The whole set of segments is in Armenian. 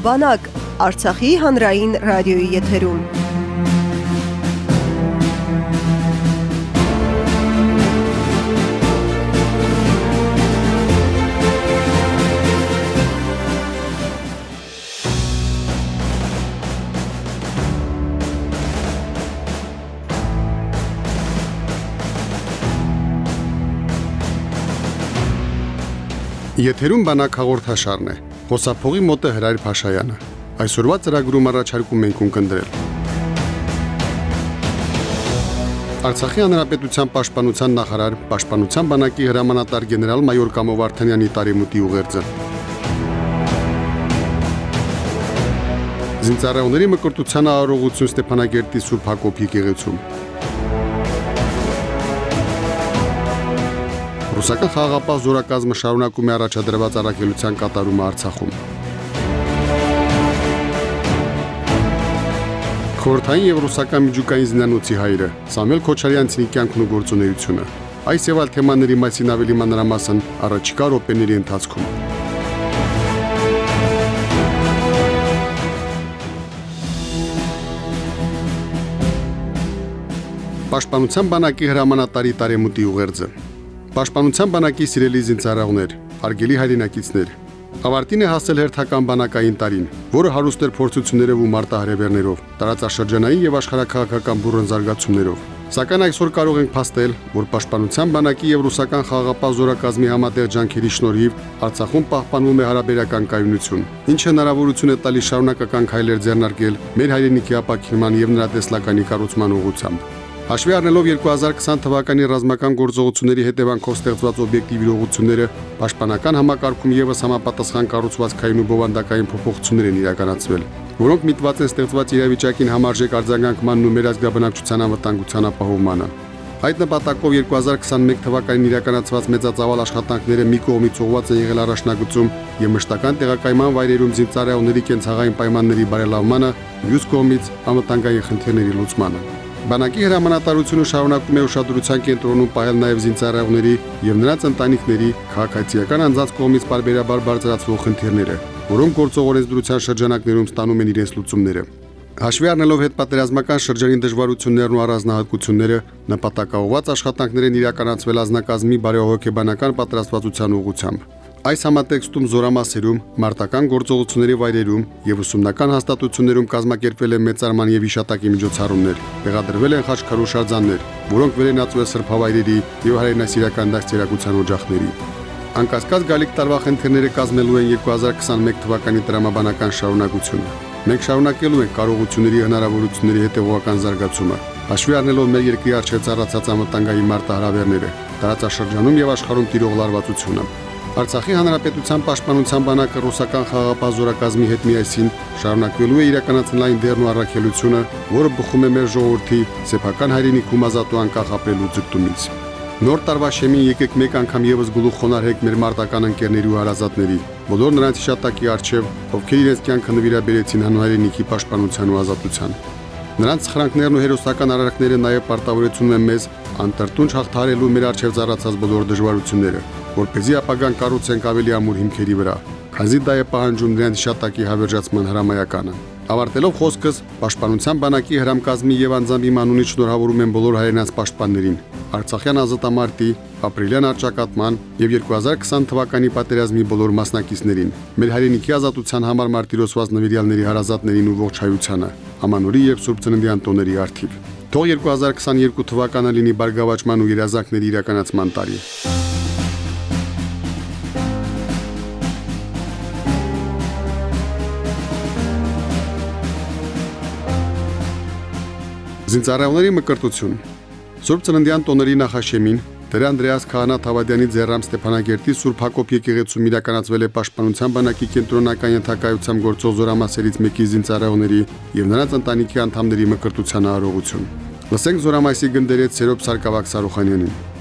Բանակ Արցախի հանրային ռադիոյի եթերում։ Եթերում բանակ հաղորդաշարն է։ Հոսափողի մոտ է Հրայր Փաշայանը։ Այսօրվա ծրագրում առաջարկում ենք ունկնդրել։ Արցախի հանրապետության պաշտպանության նախարար, պաշտպանության բանակի հրամանատար գեներալ-մայոր Կամո Վարդանյանի տարեմուտի ուղերձը։ Զինծառայողների մկրտության արարողություն Ստեփանագերտի Սուրբ Հակոբի գեղեցում։ Ռուսական խաղաղապահ զորակազմը շարունակում է առաջադրված առաքելության կատարումը Արցախում։ Խորհրդային եւ ռուսական միջուկային զինանոցի հայրը Սամվել Քոչարյանցի կյանքն ու գործունեությունը։ Այս եւ այլ թեմաների մասին ավելի մանրամասն առաջիկա րոպեների ընթացքում։ Պաշտպանության բանակի հրամանատարի տարեմուտի ուղերձը Պաշտպանության բանակի սիրելի զինծառայողներ, հարգելի հայրենակիցներ, ավարտին է հասել հերթական բանակային տարին, որը հարուստ էր փորձություններով ու մարտահրավերներով, տարածաշրջանային եւ աշխարհակաղակական բուրըն զարգացումներով։ Սակայն այսօր կարող ենք փաստել, որ Պաշտպանության բանակի եւ ռուսական խաղաղապահ զորակազմի համատեղ ջանքերի շնորհիվ Արցախում պահպանվում է հարաբերական կայունություն, ինչը հնարավորություն է տալիս շարունակական քայլեր ձեռնարկել մեր հայրենիքի ապակինման եւ նրա տեսլականի կառուցման ուղղությամբ։ Հաշվի առնելով 2020 թվականի ռազմական գործողությունների հետևանքով ստեղծված օբյեկտիվ իրողությունները, պաշտպանական համակարգում եւս համապատասխան կառուցվածքային ու բովանդակային փոփոխություններ են իրականացվել, որոնք միտված են ստեղծված իրավիճակին համարժեք արձագանքմանն ու մեր ազգաբնակչության անվտանգության ապահովմանը։ Այդ նպատակով 2021 թվականին իրականացված մեծածավալ աշխատանքները մի կողմից ուղղված են եղել առաջնագծում եւ մշտական տեղակայման վայրերում զինծառայողների կենցաղային պայմանների բարելավմանը, մյուս կողմից անվտանգային խնդիրների լուծմանը։ Բանակի հրամանատարությունը շարունակում է ուշադրության կենտրոնում պահել նաև զինծառայողների եւ նրանց ընտանիքների քաղաքացիական անձած կողմից բարբերաբար բարձրացվող խնդիրները, որոնք գործող օրենսդրության շրջանակներում ստանում են իրենց լուծումները։ Հաշվի առնելով հետպատերազմական շրջանի դժվարություններն ու առանձնահատկությունները, նպատակաուղված աշխատանքներ են իրականացվել ազնագազմի բարեհոգեբանական պատրաստվածության ուղղությամբ։ Այս համատեքստում զորամասերում, մարտական գործողությունների վայրերում եւ ուսումնական հաստատություններում կազմակերպվել են մեծարման եւ իշտակի միջոցառումներ։ Տեղադրվել են խաչքարու շարժաններ, որոնք վերենացվել սրբավայրերի եւ հայրենասիրական դաստիարակության օջախների։ Անկասկած գալիք տարվա խնդիրները կազմելու են 2021 թվականի տրամաբանական շարունակությունը։ Մենք շարունակելու ենք կարողությունների հնարավորությունների հետևողական զարգացումը, հաշվի առնելով մեր երկրի արժե ծառացած անվտանգային մարտահրավերները, տարածաշրջանում եւ աշխարհում տիրող լարվածությունը։ Արցախի հանրապետության պաշտպանության բանակը ռուսական խաղաղապահ զորակազմի հետ միասին շարունակվելու է իրականացնել այն դերն ու առաքելությունը, որը բխում է մեր ժողովրդի սեփական հայրենիքում ազատ ու անկախ ապրելու ձգտումից։ Նոր տարվա շեմին եկեք մեկ անգամ եւս գլուխ խոնարհեք մեր մարտական ընկերների ու հարազատների, բոլոր նրանց շատակի արչև, ովքեր իրենց կյանքը նվիրաբերեցին հանրայինիքի պաշտպանության ու ազատության։ Նրանց սխրանքներն ու հերոսական արարքները նաև պարտավորեցնում են մեզ անտրտունջ հաղթարելու մեր արժև ծառացած բոլոր դժվարությունները, որ เป զի ապագան կառուցենք ավելի ամուր հիմքերի վրա, քանզի դա է պահանջում նրանց շատակի հավերժացման հրամայականը։ Ավարտելով խոսքս, Պաշտպանության բանակի հրամկազմի եւ անձամի մանունից շնորհավորում են բոլոր հայրենաց պաշտպաններին, Արցախյան ազատամարտի, ապրիլյան արճակատման եւ 2020 թվականի պատերազմի բոլոր մասնակիցներին, մեր հայրենիքի ազատության համար մարտիրոսված նվիրյալների հարազատներին ու ողջ հայությանը, ամանորի եւ Սուրբ Ծննդյան տոների արթիվ։ Թող 2022 թվականը լինի բարգավաճման ու երազանքների իրականացման տարի։ Զինծառայողների մկրտություն Սուրբ Ծննդյան տոների նախաշեմին Տեր Անդրեաս Քահանա Թավադյանի ձեռամ Ստեփանագերտի Սուրբ Հակոբ եկեղեցում իրականացվել է Պաշտպանության բանակի կենտրոնական ենթակայությամբ գործող զորամասերից մեկի զինծառայողների եւ նրանց ընտանիքի անդամների մկրտության արարողություն։ Լսենք զորամասի գնդերից Սերոբ Սարգսակ Սարոխանյանին։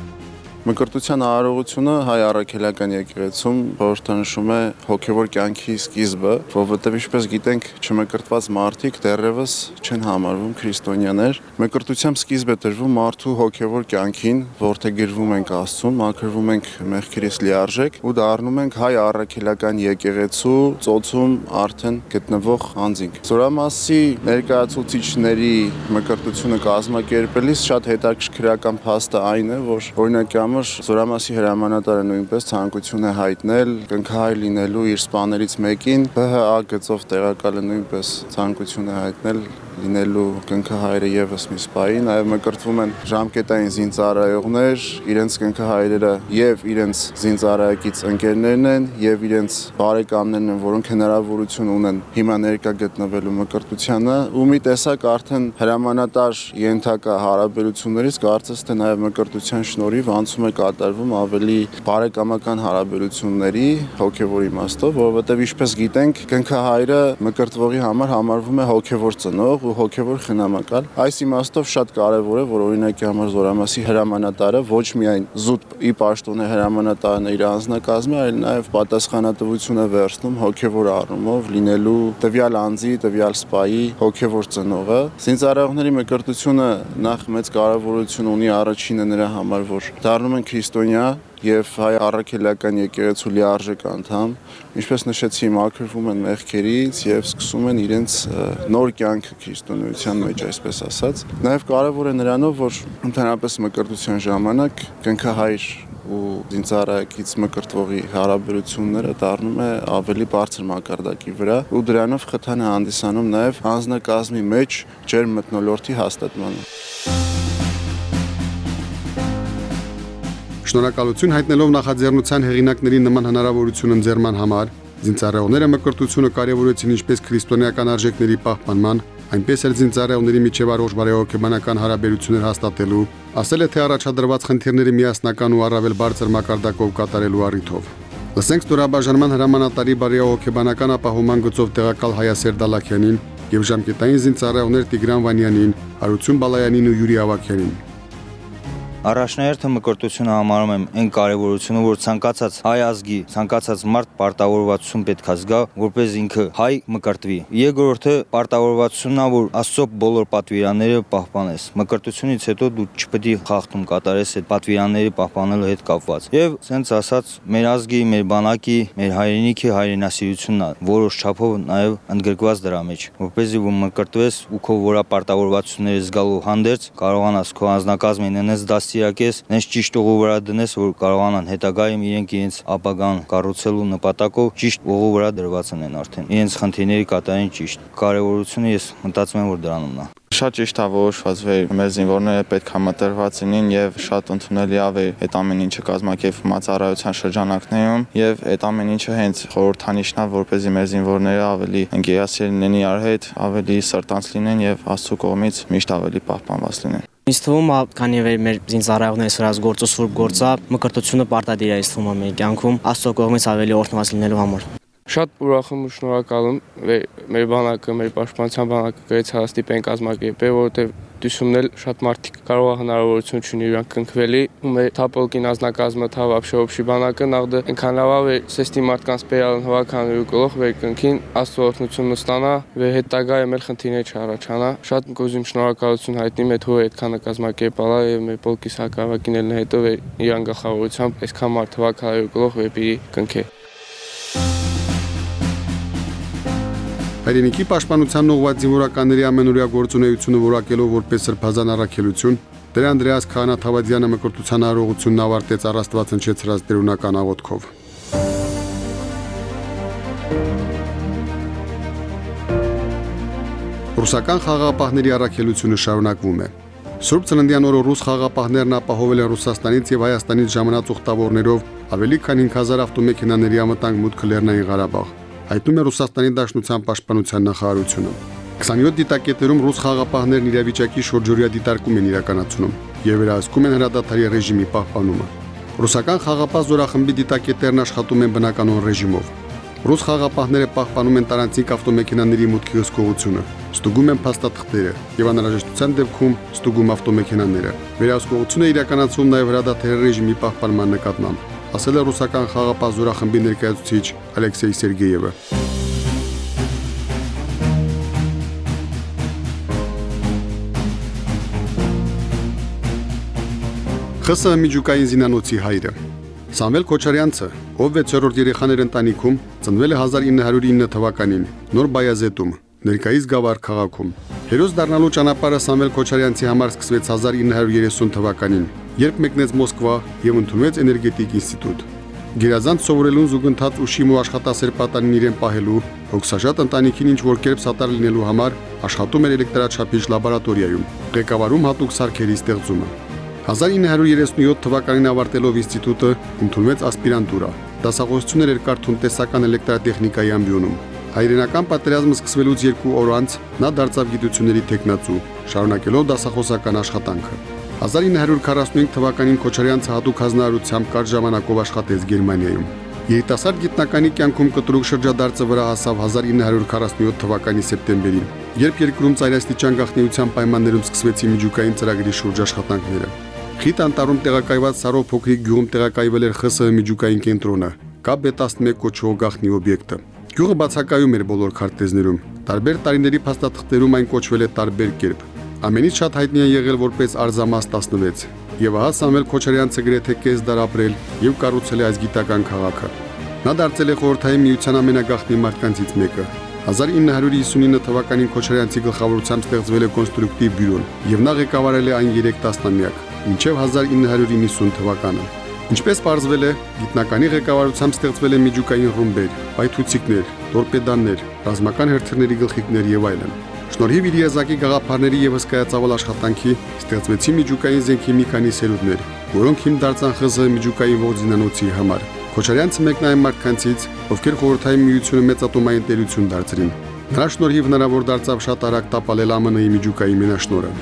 Մկրտության արարողությունը հայ առաքելական եկեղեցում խորհրդանշում է հոգևոր կյանքի սկիզբը, որովհետև ինչպես գիտենք, չմկրտված մարդիկ դեռևս չեն համարվում քրիստոնյաներ։ Մկրտությամբ սկիզբ է տրվում մարդու հոգևոր կյանքին, որթեգրվում ենք Աստծուն, մաքրվում ենք մեղքերից լիարժեք ու դառնում ենք հայ առաքելական եկեղեցու ծոցում արդեն գտնվող անձինք։ Զորամասի ներկայացուցիչների մկրտությունը կազմակերպելիս շատ հետաքրքրական փաստը այն է, որ օրինակի համար Զորամասի հրամանատարը նույնպես ցանկություն է հայտնել կնքահայ լինելու իր սպաներից մեկին ԲՀԱ գծով տեղակալը նույնպես ցանկություն է հայտնել լինելու կնքահայրը եւս մի սպայի, նաեւ մկրտվում են ժամկետային զինծառայողներ, իրենց կնքահայրերը եւ իրենց զինծառայակից ընկերներն են եւ իրենց բարեկամներն են, որոնք հնարավորություն ունեն հիմա ներկա գտնվելու մկրտությանը ու մի տեսակ արդեն հրամանատար ենթակա հարաբերություններից կարծես թե նաեւ մկրտության շնորհիվ անցում է կատարվում ավելի բարեկամական հարաբերությունների հոգեվոր իմաստով, որովհետեւ ինչպես գիտենք, կնքահայրը մկրտվողի համար համարվում է հոգեվոր ծնող ու հոգևոր խնամակալ։ Այս իմաստով շատ կարևոր է, որ օրինակի համար Զորամասի հրամանատարը ոչ միայն զուտ ի պաշտոն է հրամանատարն իր անձնակազմի, այլ նաև պատասխանատվություն է վերցնում հոգևոր առումով լինելու տվյալ անձի, տվյալ սպայի հոգևոր ծնողը։ Զինծառայողների մկրտությունը նախ մեծ կարևորություն ունի առաջինը նրա համար, որ դառնում են քրիստոնյա եւ հայ առաքելական եկեղեցու լիարժեք անդամ, ինչպես նշեցի, մաքրվում են մեղքերից եւ սկսում են իրենց նոր կյանքը քրիստոնեության մեջ, այսպես ասած։ Նաեւ կարեւոր է նրանով, որ ընդհանրապես մկրտության ժամանակ կնքահայր ու զինծառայակից մկրտվողի հարաբերությունները դառնում է ավելի բարձր մակարդակի վրա ու դրանով խթան է հանդիսանում նաև անձնակազմի մեջ ջերմ մտնոլորտի հաստատմանը։ Շնորհակալություն հայտնելով նախաձեռնության հեղինակների նման հնարավորություն ընձեռման համար, զինծառայողները մկրտությունը կարևորեցին ինչպես քրիստոնեական արժեքների պահպանման, այնպես էլ զինծառայողների միջև առողջ բարեհոգեբանական հարաբերություններ հաստատելու, ասել է թե առաջադրված խնդիրների միասնական ու առավել բարձր մակարդակով կատարելու առիթով։ Լսենք ստորաբաժանման հրամանատարի բարեհոգեբանական ապահովման գծով տեղակալ Հայասեր Դալաքյանին եւ ժամկետային զինծառայողներ Տիգրան Վանյանին, Արություն Բալայանին ու Յուրի Ավակյանին։ Առաջնահերթը մկրտությունը համարում եմ այն կարևորությունը, որ ցանկացած հայ ազգի, ցանկացած մարդ պարտավորվածություն պետք է զգա, որպես ինքը հայ մկրտվի։ Երկրորդը պարտավորվածությունն է, որ Աստծո բոլոր պատվիրանները պահպանես։ Մկրտությունից հետո դու չպետք է խախտում կատարես այդ պատվիրանների պահպանելու հետ կապված։ Եվ ցենց ասած, մեր ազգի, մեր բանակի, մեր հայրենիքի հայրենասիրությունն է, որոշ չափով նաև ընդգրկված դրա մեջ, որպեսզի որ մկրտվես ու քո որա պարտավորվածությունները զգալու հանդերձ կարողանաս քո անձնակազմին ունես դաս դաստիարակես, նենց ճիշտ ուղու վրա դնես, որ կարողանան հետագայում իրենք իրենց ապագան կառուցելու նպատակով ճիշտ ուղու վրա դրված են արդեն։ Իրենց խնդիրների կատարեն ճիշտ։ Կարևորությունը ես մտածում եմ, որ դրանումն է շատ ճիշտ է որոշված վեր մեր զինվորները պետք է մտերված լինեն եւ շատ ընդունելի ավ է այդ ամեն ինչը կազմակերպվում ծառայության շրջանակներում եւ այդ ամեն ինչը հենց խորհրդանիշն է որպեսզի մեր զինվորները ավելի ընկերասեր լինեն իրար հետ ավելի սրտանց լինեն եւ աստծո կողմից միշտ ավելի պահպանված լինեն Ինձ թվում է, քանի որ մեր զինծառայողները սրած գործը սուրբ գործա, մկրտությունը պարտադիր է ինձ թվում է մեր կյանքում, Աստծո կողմից ավելի օրհնված լինելու համար։ Շատ ուրախ եմ ու շնորհակալ եմ մեր բանակը, մեր պաշտպանության բանակը գրեց հաստիպեն կազմակերպել, որովհետև դյուսումն էլ շատ մարդիկ կարող է հնարավորություն չունի իրանք կնքվելի ու մեր թապոլկին ազնագազմը թավ ապշոփշի բանակը նախդը այնքան լավ է սեստի մարդկանց պերալն հվական ու գլոխ վեր կնքին աստծոօրհնություն ստանա վեր հետագա եմ էլ խնդիրներ չառաջանա շատ կոզիմ շնորհակալություն հայտնի մեր թողը այդքանը կազմակերպալա եւ մեր պոլկի սակավակին էլ հետո իրան գլխավորությամբ այսքան մարդ հվական ու գլոխ վեպի կնքե Հայրենիքի պաշտպանությանն ուղղված զինվորականների ամենօրյա գործունեությունը որակելով որպես սրբազան առաքելություն, Տեր Անդրեաս Քահանաթավադյանը մկրտության արարողությունն ավարտեց առաստված հնչեցրած դերունական աղոթքով։ Ռուսական խաղաղապահների առաքելությունը շարունակվում է։ Սուրբ Ծննդյան օրը ռուս խաղաղապահներն ապահովել են Ռուսաստանից եւ Հայաստանից ժամանած ուխտավորներով ավելի քան 5000 ավտոմեքենաների ամտանգ մուտքը Լեռնային Ղարաբաղ հայտնում է Ռուսաստանի Դաշնության պաշտպանության նախարարությունը։ 27 դիտակետերում ռուս խաղապահներն իրավիճակի շուրջօրյա դիտարկում են իրականացնում եւ վերահսկում են հրադադարի ռեժիմի պահպանումը։ Ռուսական խաղապահ զորախմբի դիտակետերն աշխատում են բնականոն ռեժիմով։ Ռուս խաղապահները պահպանում են տարանցիկ ավտոմեքենաների մուտքի հսկողությունը, ստուգում են փաստաթղթերը եւ անհրաժեշտության դեպքում ստուգում ավտոմեքենաները։ Վերահսկողությունը իրականացում նաեւ հրադադարի ռեժիմի պահպանման նկատմամբ, ասել է ռուսական խաղապահ զորախմբի ներկայացուցիչ Ալեքսեյ Սերգեյևը։ ԽՍՀ միջուկային զինանոցի հայրը Սամվել Քոչարյանցը, ով 6-րդ երեխաներ ընտանիքում, ծնվել է 1909 թվականին Նոր Բայազետում, ներկայիս Գավառ քաղաքում։ Հերոս դառնալու ճանապարհը Սամվել Քոչարյանցի համար սկսվեց 1930 թվականին, երբ մեկնեց Մոսկվա եւ ընդունվեց էներգետիկ ինստիտուտ։ Գերազանց սովորելուն զուգընթաց ուշիմ ու աշխատասեր պատանին իրեն պահելու, հոգսաշատ ընտանիքին ինչ որ կերպ սատար լինելու համար աշխատում էր էլեկտրաչափիչ լաբորատորիայում, ղեկավարում հատուկ սարքերի ստեղծումը։ 1937 թվականին ավարտելով ինստիտուտը ընդունվեց ասպիրանտուրա։ Դասախոսություններ էր կարդում տեսական էլեկտրատեխնիկայի ամբիոնում։ Հայրենական պատերազմը սկսվելուց երկու օր անց նա դարձավ գիտությունների տեխնացու, շարունակելով դասախոսական աշխատանքը։ 1945 թվականին Քոչարյանցը հատուկ հանձնարարությամբ կարճ ժամանակով աշխատեց Գերմանիայում։ Երիտասարդ գիտնականի կյանքում կտրուկ շրջադարձը վրա հասավ 1947 թվականի սեպտեմբերին, երբ երկրում ծայրաստիճան գաղտնիության պայմաններում սկսվեցին միջուկային ծրագրի շուրջ աշխատանքները։ Խիտ անտառում տեղակայված Սարով փոքրիկ գյուղում տեղակայվել էր ԽՍՀ միջուկային կենտրոնը, KB11 կոչվող գաղտնի օբյեկտը։ Գյուղը բացակայում էր բոլոր քարտեզներում։ Տարբեր տարիների փաստաթղթերում այն կոչվել է տարբեր կերպ։ Ամենից շատ հայտնի է եղել որպես Արզամաս 16, եւ ահա Սամվել Քոչարյանցը գրեթե կես դար ապրել եւ կառուցել է այս գիտական քաղաքը։ Նա դարձել է խորհրդային միության ամենագաղտնի մարդկանցից մեկը։ 1959 թվականին Քոչարյանցի գլխավորությամբ ստեղծվել է կոնստրուկտիվ բյուրոն եւ նա ղեկավարել է այն 3 տասնամյակ մինչև 1990 թվականը։ Ինչպես պարզվել է, գիտնականի ղեկավարությամբ ստեղծվել է միջուկային ռումբեր, պայթուցիկներ, տորպեդաններ, ռազմական հերթերների գլխիկներ եւ այլն։ Շնորհիվ իր եզակի գաղափարների եւ հսկայածավալ աշխատանքի ստեղծվեցին միջուկային զենքի մի քանի սերունդներ, որոնք հիմ դարձան ԽԶՀ միջուկային ողջինանոցի համար։ Քոչարյանցը մեկն այն մարդկանցից, ովքեր խորհրդային միությունը մեծատոմային տերություն դարձրին։ Նրա շնորհիվ հնարավոր դարձավ շատ արագ տապալել ԱՄՆ-ի միջուկային մենաշնորը։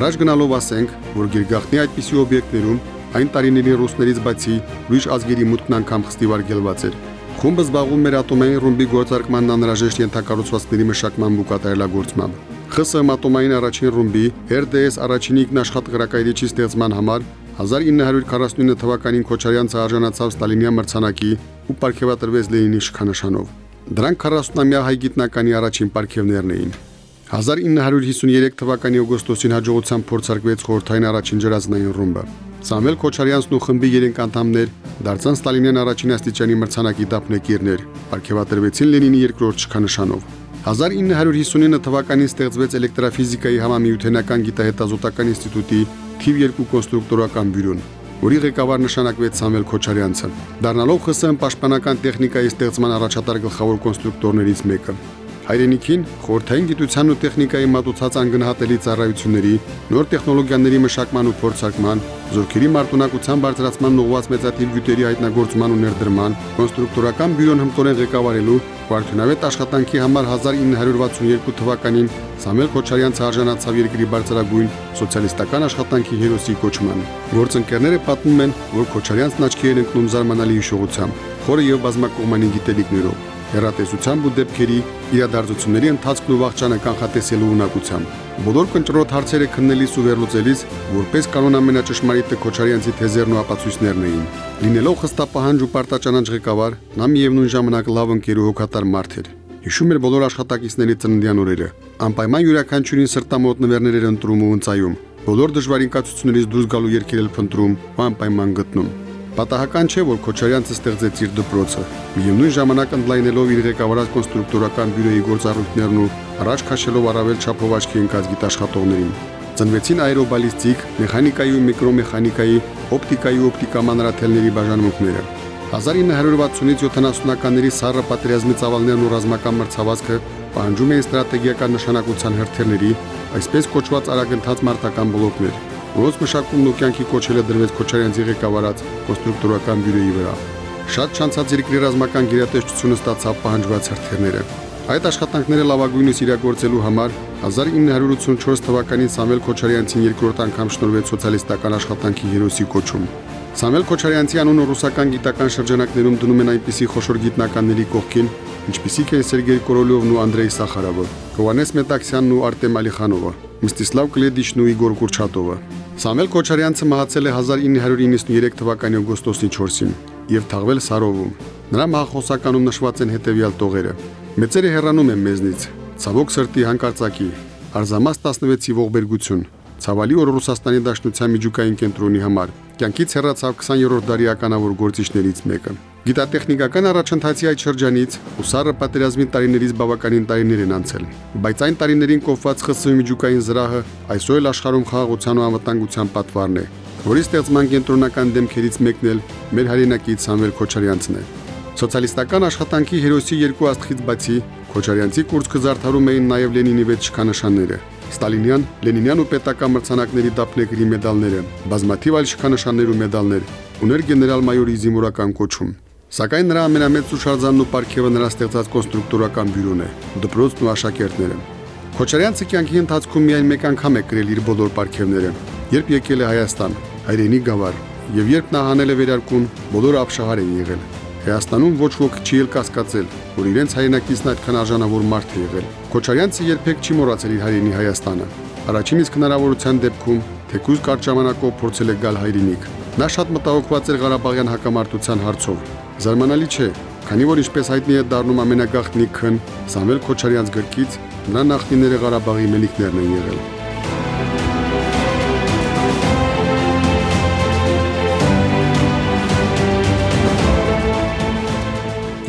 Առաջ գնալով ասենք, որ Գերգախնի այդպիսի օբյեկտներում այն տարիների ռուսներից բացի ուրիշ ազգերի մուտքն անգամ խստիվարգելված էր։ Խումբը զբաղվում էր ատոմային ռումբի գործարկման անհրաժեշտ ենթակառուցվածքների մշակման բուկատայելագործմամբ։ ԽՍՀՄ ատոմային առաջին ռումբի RDS առաջին ինքնաշխատ գրակայրիչի ստեղծման համար 1949 թվականին Քոչարյանցը արժանացավ Ստալինյան մրցանակի ու ապարգևատրվեց Լենինի շքանշանով։ Դրանք 40-ամյա հայ գիտնականի առաջին ապարգևներն էին։ 1953 թվականի օգոստոսին հաջողությամբ փորձարկվեց խորհրդային առաջին ջրազնային ռումբը։ Սամվել Քոչարյանցն ու խմբի 3 անդամներ դարձան Ստալինյան առաջին աստիճանի մրցանակի դափնեկիրներ, ապարգևատրվեցին Լենինի երկրորդ շքանշանով։ 1959 թվականին ստեղծվեց էլեկտրաֆիզիկայի համամիութենական գիտահետազոտական ինստիտուտի թիվ 2 կոնստրուկտորական բյուրոն, որի ղեկավար նշանակվեց Սամվել Քոչարյանցը, դառնալով ԽՍՀՄ պաշտպանական տեխնիկայի ստեղծման առաջատար գլխավոր կոնստրուկտորներից մեկը հայրենիքին խորթային գիտության ու տեխնիկայի մատուցած անգնահատելի ծառայությունների, նոր տեխնոլոգիաների մշակման ու փորձարկման, զորքերի մարտունակության բարձրացման ուղղված մեծաթիվ գյուտերի հայտնագործման ու ներդրման, կոնստրուկտորական բյուրոն հմտորեն ղեկավարելու Վարդյունավետ աշխատանքի համար 1962 թվականին Սամվել Քոչարյանցը արժանացավ երկրի բարձրագույն սոցիալիստական աշխատանքի հերոսի կոչման։ Գործընկերները պատմում են, որ Քոչարյանցն աչքի էր ընկնում զարմանալի հիշողությամբ, խորը եւ բազմակողմանի գիտելիքներով հերատեսությամբ ու դեպքերի իրադարձությունների ընթացքն ու վաղճանը կանխատեսելու ունակությամբ։ Բոլոր կնճռոտ հարցերը քննելիս ու վերլուծելիս, որպես կանոն ամենաճշմարիտը Քոչարյանցի թեզերն ու ապացույցներն էին։ Լինելով խստապահանջ ու պարտաճանաչ ղեկավար, նա միևնույն ժամանակ լավ ընկեր ու հոգատար մարդ էր։ Հիշում էր բոլոր աշխատակիցների ծննդյան օրերը։ Անպայման յուրաքանչյուրին սրտամոտ նվերներ էր ընտրում ու ընծայում։ Բոլոր դժվարին կացություններից դուրս գալու երկեր էլ փնտրում ու անպայման գտնում։ Պատահական չէ, որ Քոչարյանցը ստեղծեց իր դպրոցը։ Միևնույն ժամանակ ընդլայնելով իր ղեկավարած կոնստրուկտորական բյուրոյի գործառույթներն ու առաջ քաշելով առավել չափով աչքի ընկած գիտաշխատողներին։ Ծնվեցին աերոբալիստիկ, մեխանիկայի ու միկրոմեխանիկայի, օպտիկայի ու օպտիկամանրաթելների բաժանմունքները։ 1960-ից 70-ականների սառը պատերազմի ծավալներն ու ռազմական մրցավազքը պահանջում էին ստրատեգիական նշանակության հերթերների, այսպես կոչված արագընթաց մարտական բլոկներ որոնց մշակումն ու կյանքի կոչելը դրվեց Քոչարյանցի ղեկավարած կոնստրուկտորական բյուրոյի վրա։ Շատ չանցած երկրի ռազմական գերատեսչությունը ստացավ պահանջված հրթիռները։ Այդ աշխատանքները լավագույնս իրագործելու համար 1984 թվականին Սամվել Քոչարյանցին երկրորդ անգամ շնորհվեց սոցիալիստական աշխատանքի հերոսի կոչում։ Սամվել Քոչարյանցի անունը ռուսական գիտական շրջանակներում դնում են այնպիսի խոշոր գիտնականների կողքին, ինչպիսիք են Սերգեյ Կորոլյովն ու Անդրեյ Սախարովը, Հովանես Մետաքսյանն ու Արտեմ Ալիխանովը, Մստիսլավ Կլեդիշն ու Իգոր Կուրչատովը։ Սամվել Քոչարյանցը մահացել է 1993 թվականի օգոստոսի 4-ին եւ թաղվել Սարովում։ Նրա մահախոսականում նշված են հետեւյալ տողերը. Մեծերը հեռանում են մեզնից, ցավոք սրտի հանկարծակի, Արզամաս 16-ի ողբերգություն, ցավալի օր Ռուսաստանի Դաշնության միջուկային կենտրոնի համար, կյանքից հեռացավ 20-րդ դարի ականավոր գործիչներից մեկը։ Գիտատեխնիկական առաջընթացի այդ շրջանից ուսարը պատերազմի տարիներից բավականին տարիներ են անցել, բայց այն տարիներին կոփված ԽՍՀ միջուկային զրահը այսօր էլ աշխարհում խաղաղության ու անվտանգության պատվարն է, որի ստեղծման կենտրոնական դեմքերից մեկն էլ մեր հայրենակից Սամվել Քոչարյանցն է։ Սոցիալիստական աշխատանքի հերոսի երկու աստղից բացի Քոչարյանցի կուրծքը զարդարում էին նաև Լենինի վեց շքանշանները։ Ստալինյան, Լենինյան ու պետական մրցանակների դափնեկրի մեդալները, բազմաթիվ այլ շքանշաններ ու մեդալներ, ուներ գեներալ-մայորի զինվորական կոչում։ Սակայն նրա ամենամեծ ուշարձանն ու պարգևը նրա ստեղծած կոնստրուկտորական բյուրոն է, դպրոցն ու աշակերտները։ Քոչարյանցը կյանքի ընթացքում միայն մեկ անգամ է գրել իր բոլոր պարգևները, երբ եկել է Հայաստան, հայրենի գավառ, եւ երբ նա հանել է վերարկուն, բոլորը ապշահար են եղել։ Հայաստանում ոչ ոք չի ել կասկածել, որ իրենց հայրենակիցն այդքան արժանավոր մարդ է եղել։ Քոչարյանցը երբեք չի մոռացել իր հայրենի Հայաստանը։ Առաջին իսկ հնարավորության դեպքում թեկուզ կարճ ժամանակով փորձել է գալ հայրենիք։ Նա շատ մտահոգված էր Ղարաբաղյան հակամարտության հարցով, Զարմանալի չէ, քանի որ ինչպես հայտնի է դառնում ամենագաղտնի քն Սամվել Քոչարյանց գրքից, նրա նախնիները Ղարաբաղի մելիքներն են եղել։